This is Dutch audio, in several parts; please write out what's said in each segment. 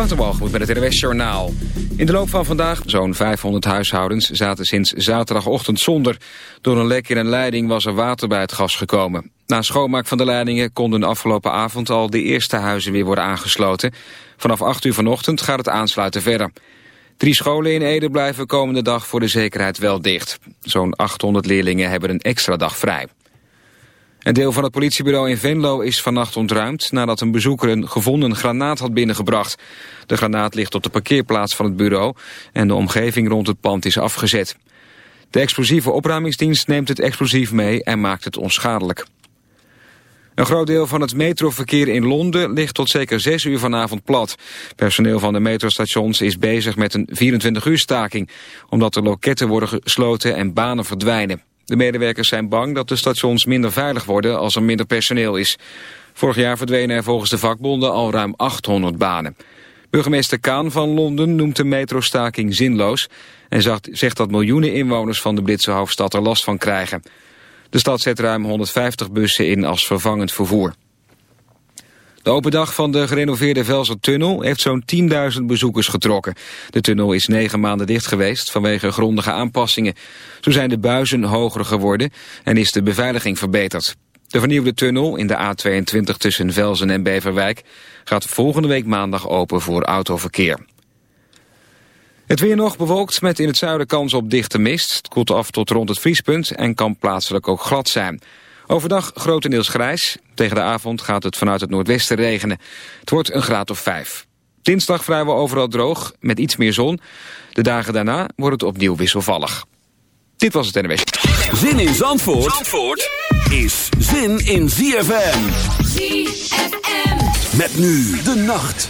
Met het RWS Journaal. In de loop van vandaag zo'n 500 huishoudens zaten sinds zaterdagochtend zonder. Door een lek in een leiding was er water bij het gas gekomen. Na schoonmaak van de leidingen konden afgelopen avond al de eerste huizen weer worden aangesloten. Vanaf 8 uur vanochtend gaat het aansluiten verder. Drie scholen in Ede blijven komende dag voor de zekerheid wel dicht. Zo'n 800 leerlingen hebben een extra dag vrij. Een deel van het politiebureau in Venlo is vannacht ontruimd... nadat een bezoeker een gevonden granaat had binnengebracht. De granaat ligt op de parkeerplaats van het bureau... en de omgeving rond het pand is afgezet. De explosieve opruimingsdienst neemt het explosief mee en maakt het onschadelijk. Een groot deel van het metroverkeer in Londen ligt tot zeker 6 uur vanavond plat. Personeel van de metrostations is bezig met een 24-uur staking... omdat de loketten worden gesloten en banen verdwijnen. De medewerkers zijn bang dat de stations minder veilig worden als er minder personeel is. Vorig jaar verdwenen er volgens de vakbonden al ruim 800 banen. Burgemeester Kaan van Londen noemt de metrostaking zinloos... en zegt dat miljoenen inwoners van de Britse hoofdstad er last van krijgen. De stad zet ruim 150 bussen in als vervangend vervoer. De open dag van de gerenoveerde Velsertunnel heeft zo'n 10.000 bezoekers getrokken. De tunnel is negen maanden dicht geweest vanwege grondige aanpassingen. Zo zijn de buizen hoger geworden en is de beveiliging verbeterd. De vernieuwde tunnel in de A22 tussen Velzen en Beverwijk gaat volgende week maandag open voor autoverkeer. Het weer nog bewolkt met in het zuiden kans op dichte mist. Het koelt af tot rond het vriespunt en kan plaatselijk ook glad zijn. Overdag grotendeels grijs. Tegen de avond gaat het vanuit het noordwesten regenen. Het wordt een graad of vijf. Dinsdag vrijwel overal droog, met iets meer zon. De dagen daarna wordt het opnieuw wisselvallig. Dit was het NWS. Zin in Zandvoort, Zandvoort is zin in ZFM. ZFM. Met nu de nacht.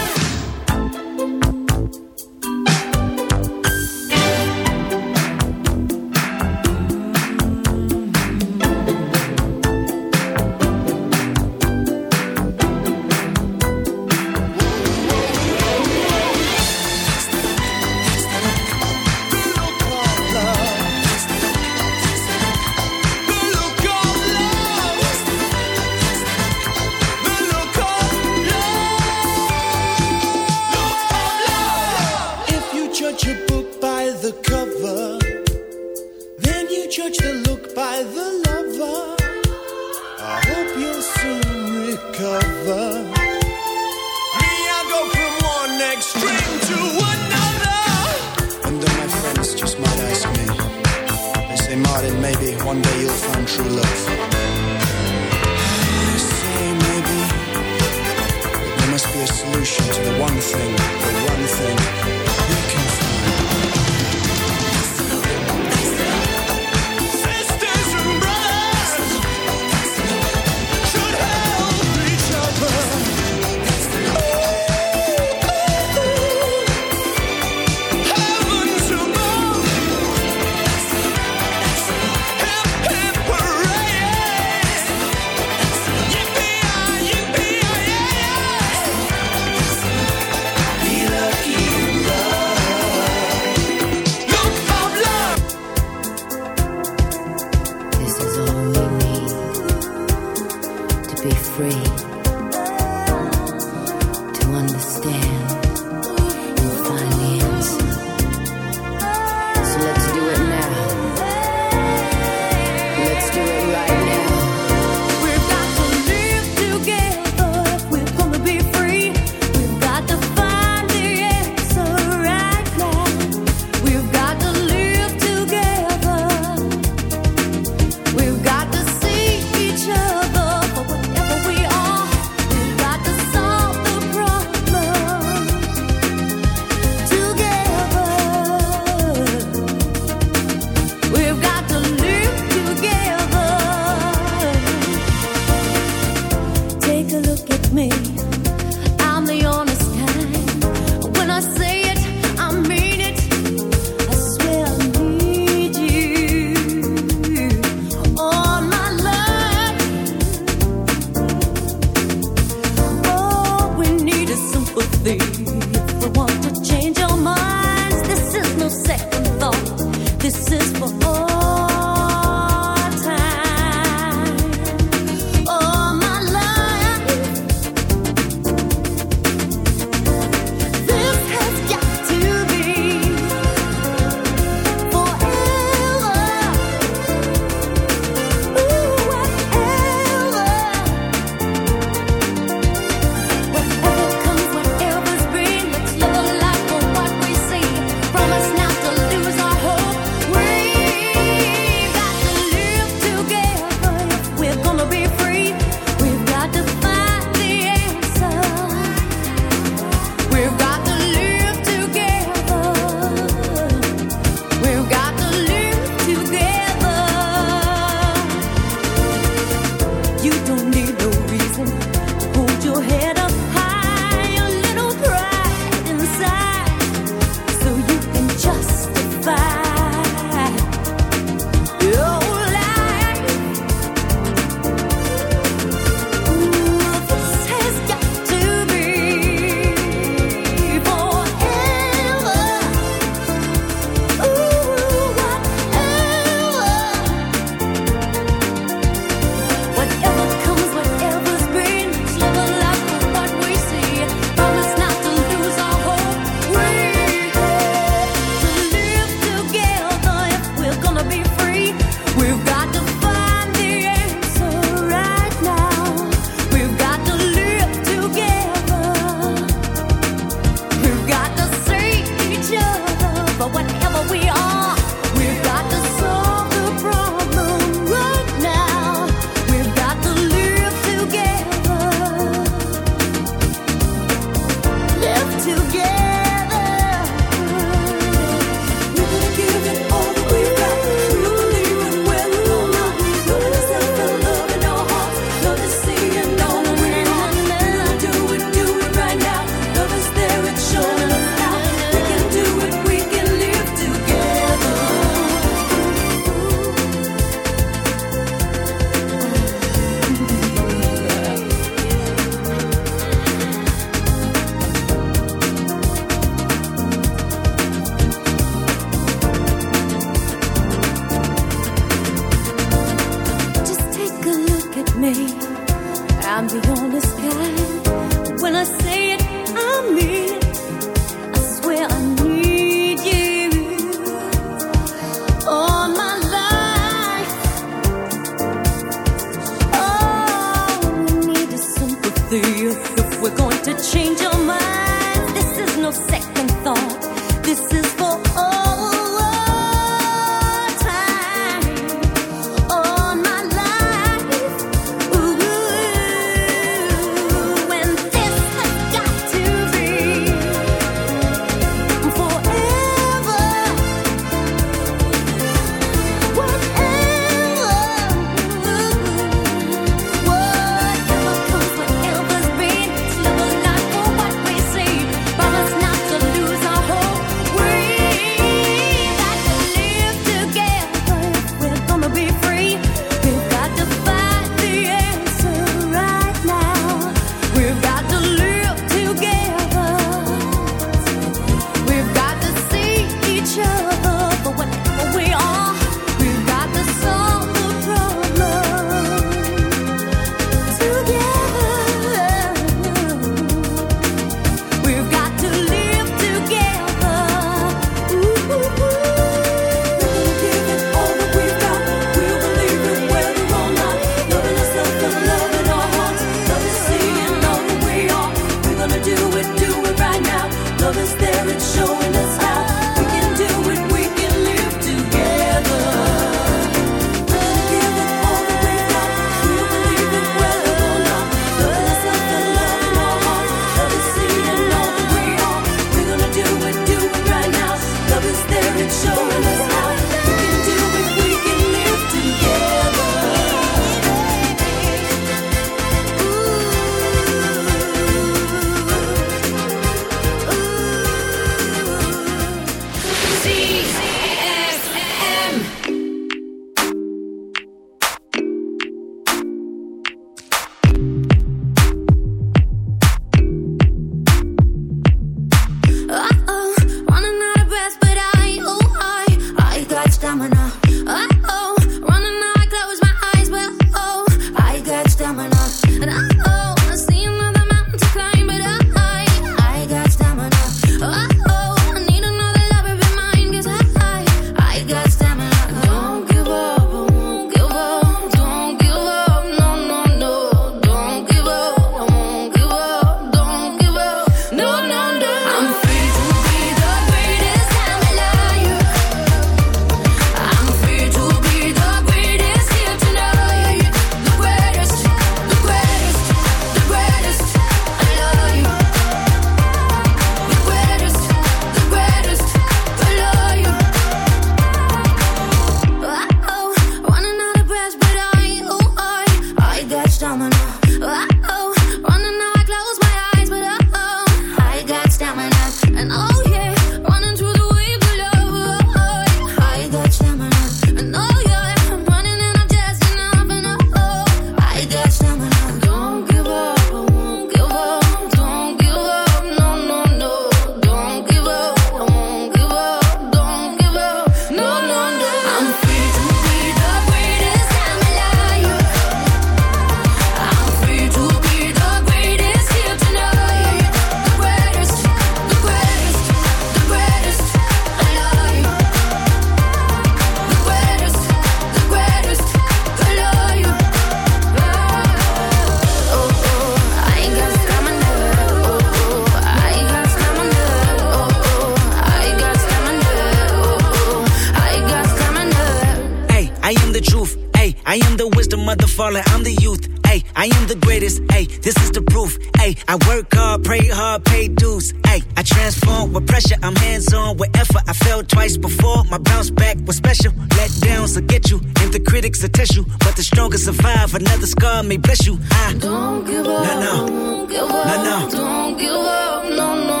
My bounce back was special. Let downs will get you, and the critics will test you. But the strongest survive. Another scar may bless you. I don't give up. No, no. Don't give up. No, no. Don't give up. No, no.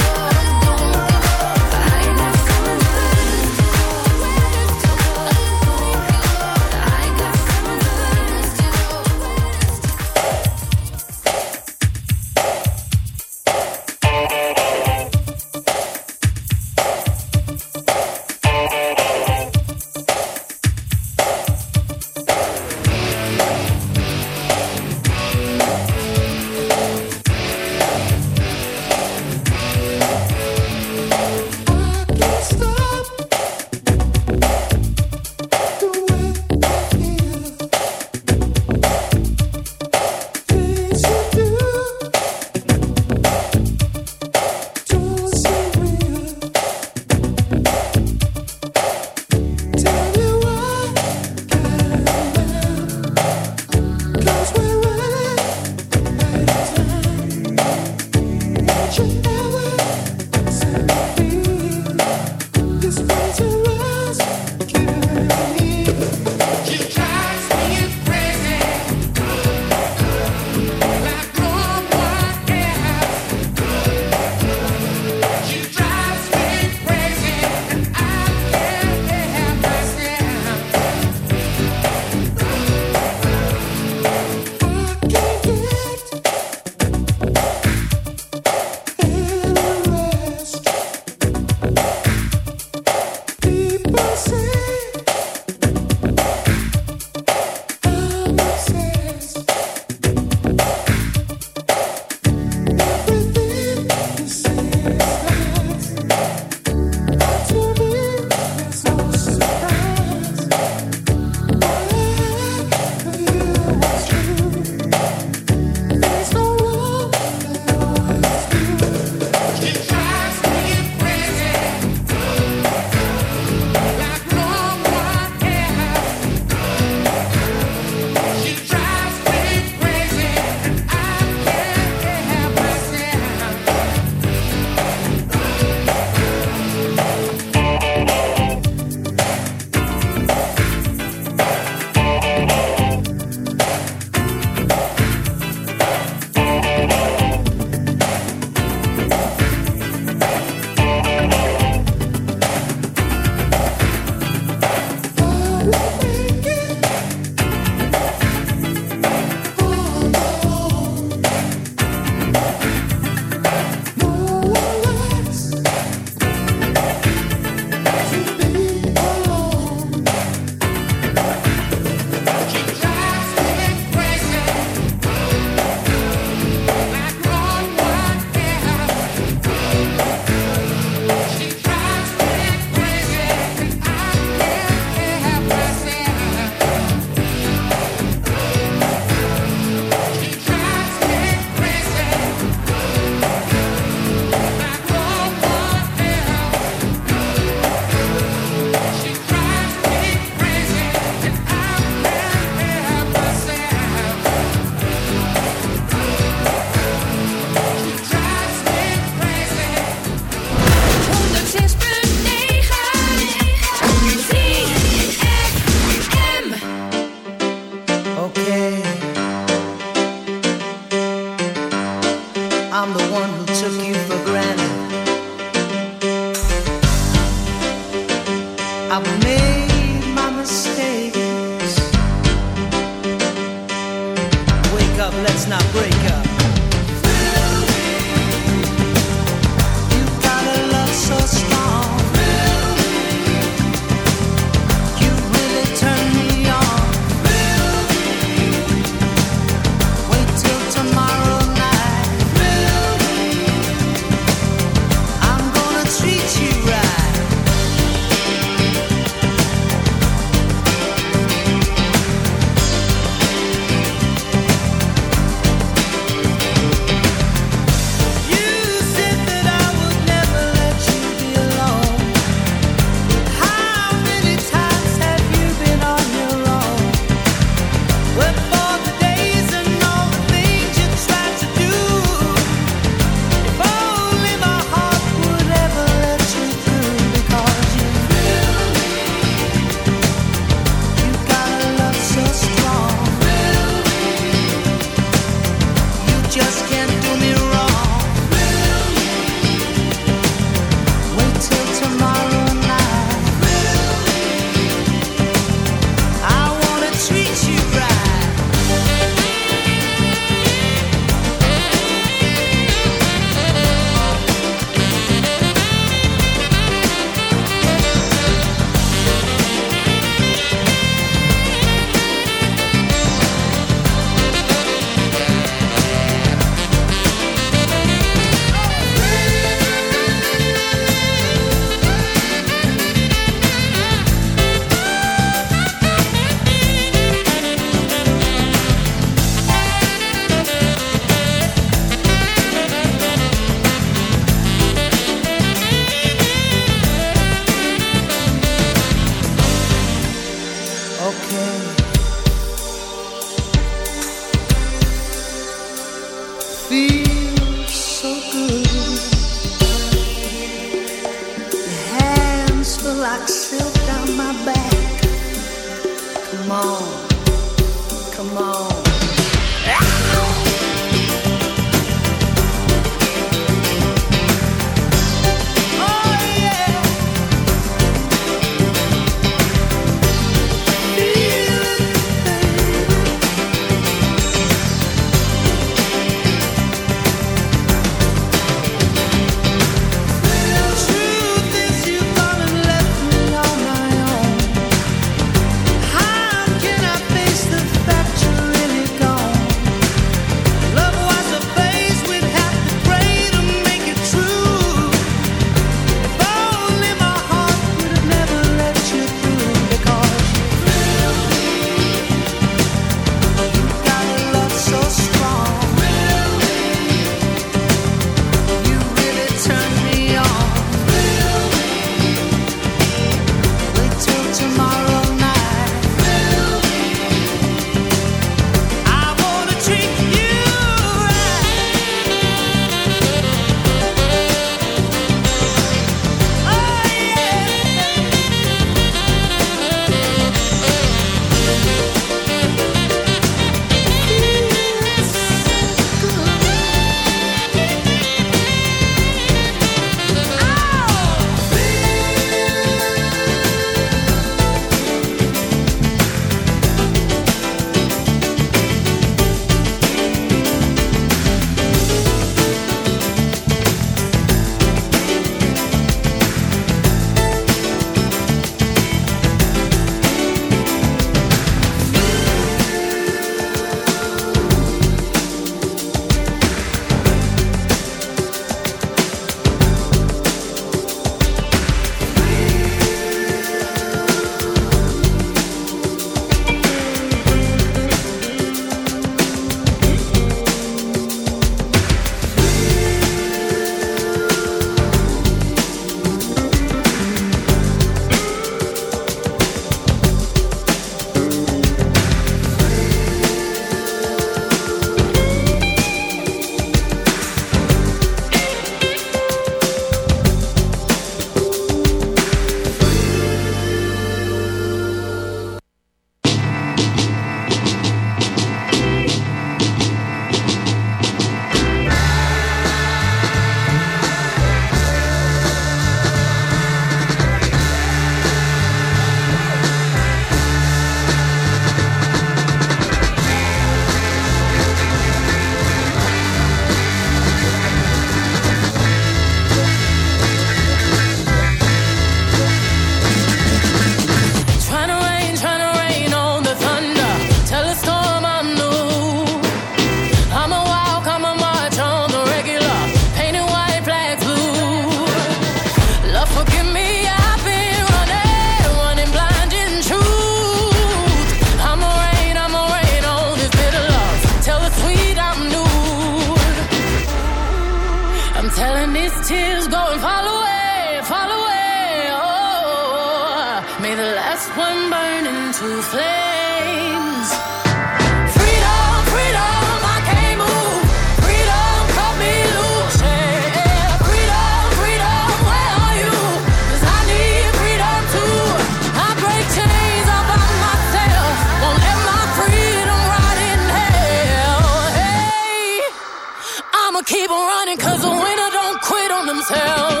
I'ma keep on running, cause the winner don't quit on themselves.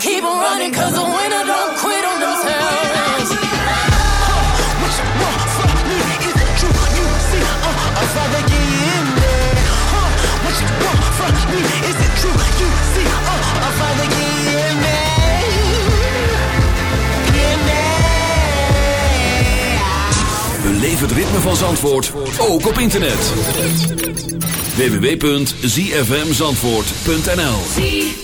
Keep on running 'cause the winner don't quit on themselves. Het ritme van Zandvoort, ook op internet. www.zfmzandvoort.nl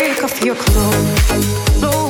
take off your clothes.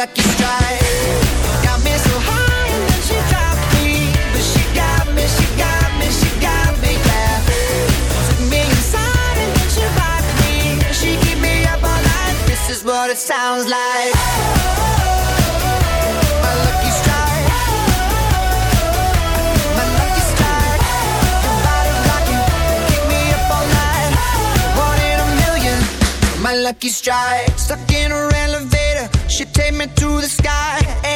lucky strike. Got me so high and then she dropped me, but she got me, she got me, she got me, me inside and then she rocked me, she keep me up all night. This is what it sounds like. Lucky strike, stuck in a she take me to the sky.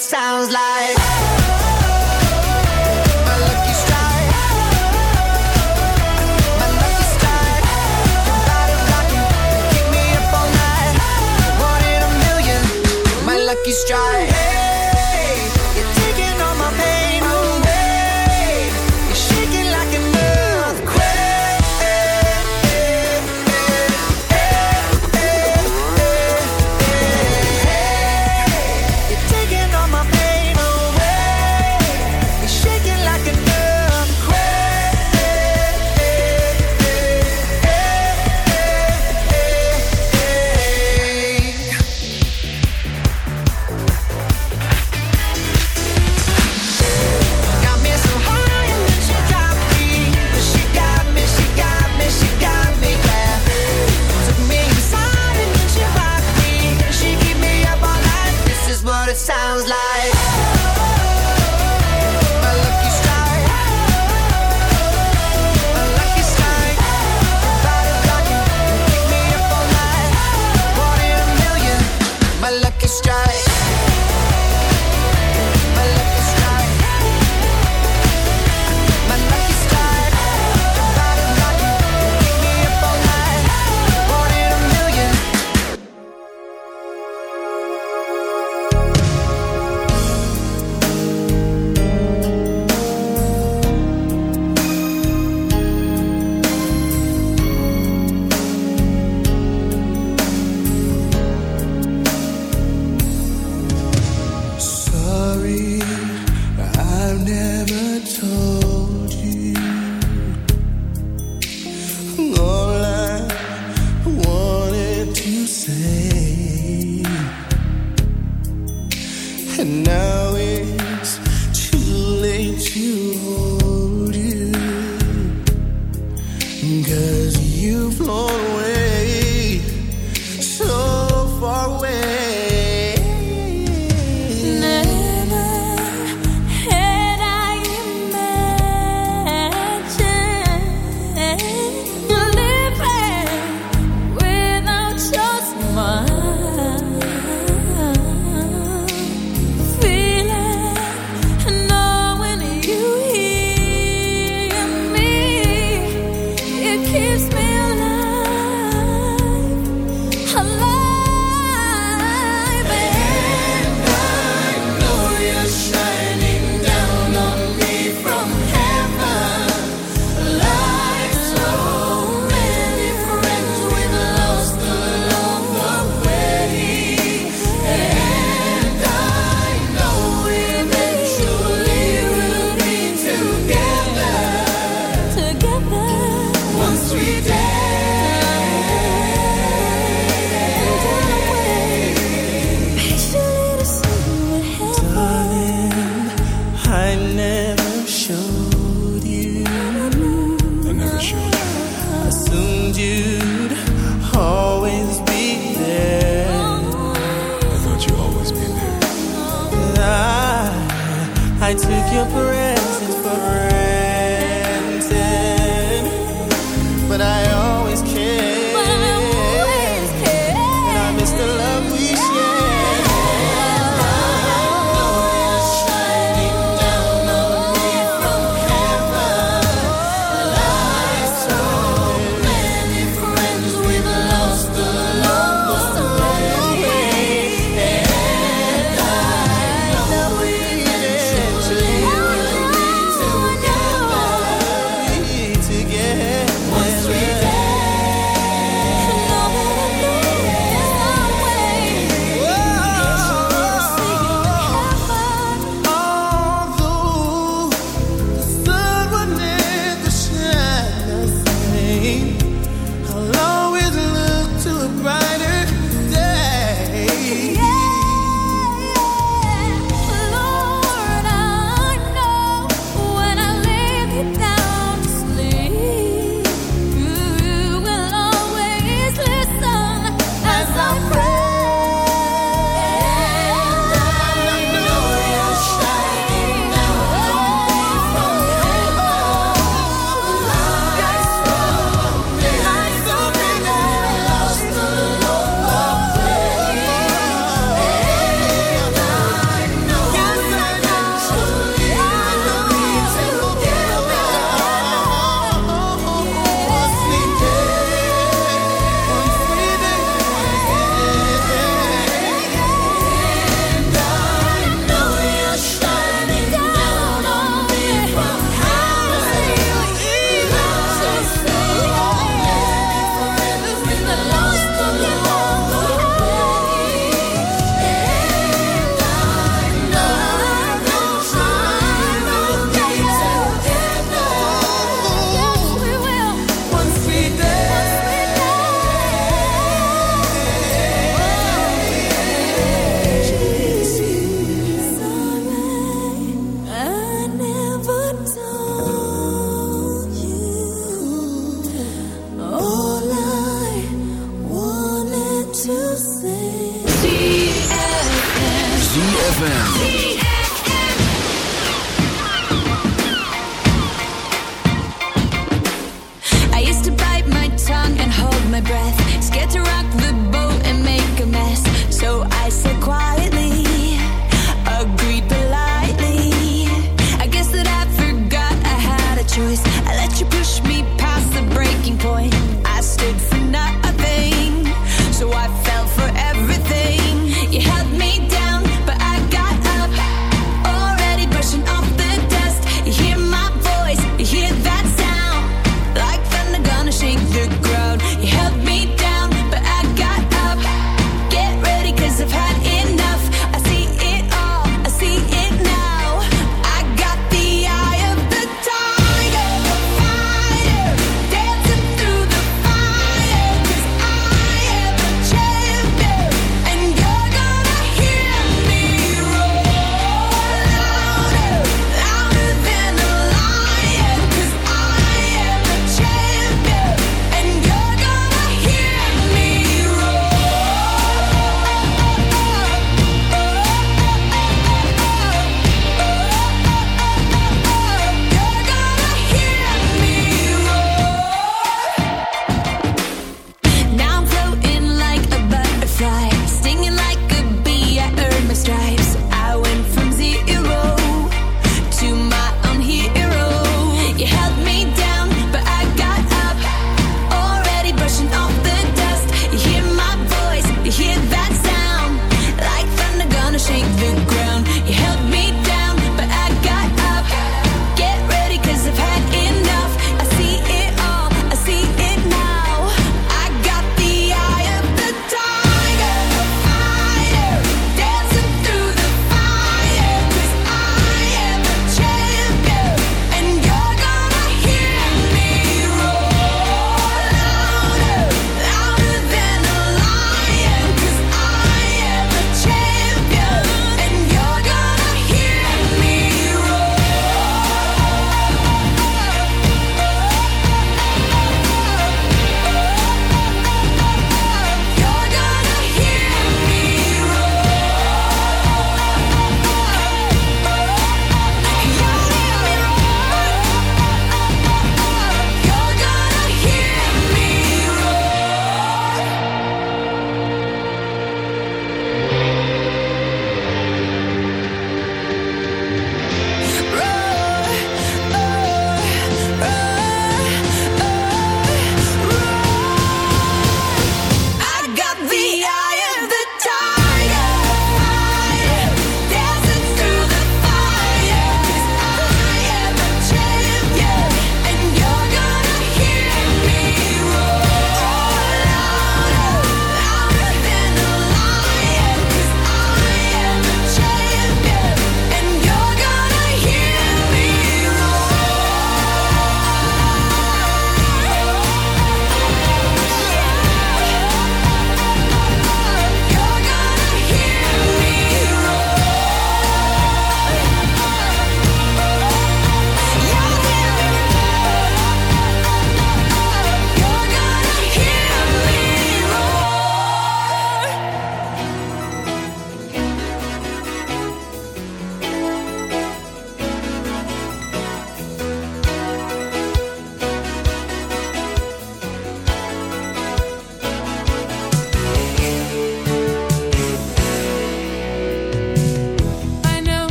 it sounds like. My lucky strike. My lucky strike. Your rocking, keep me up all night. One in a million. My lucky strike.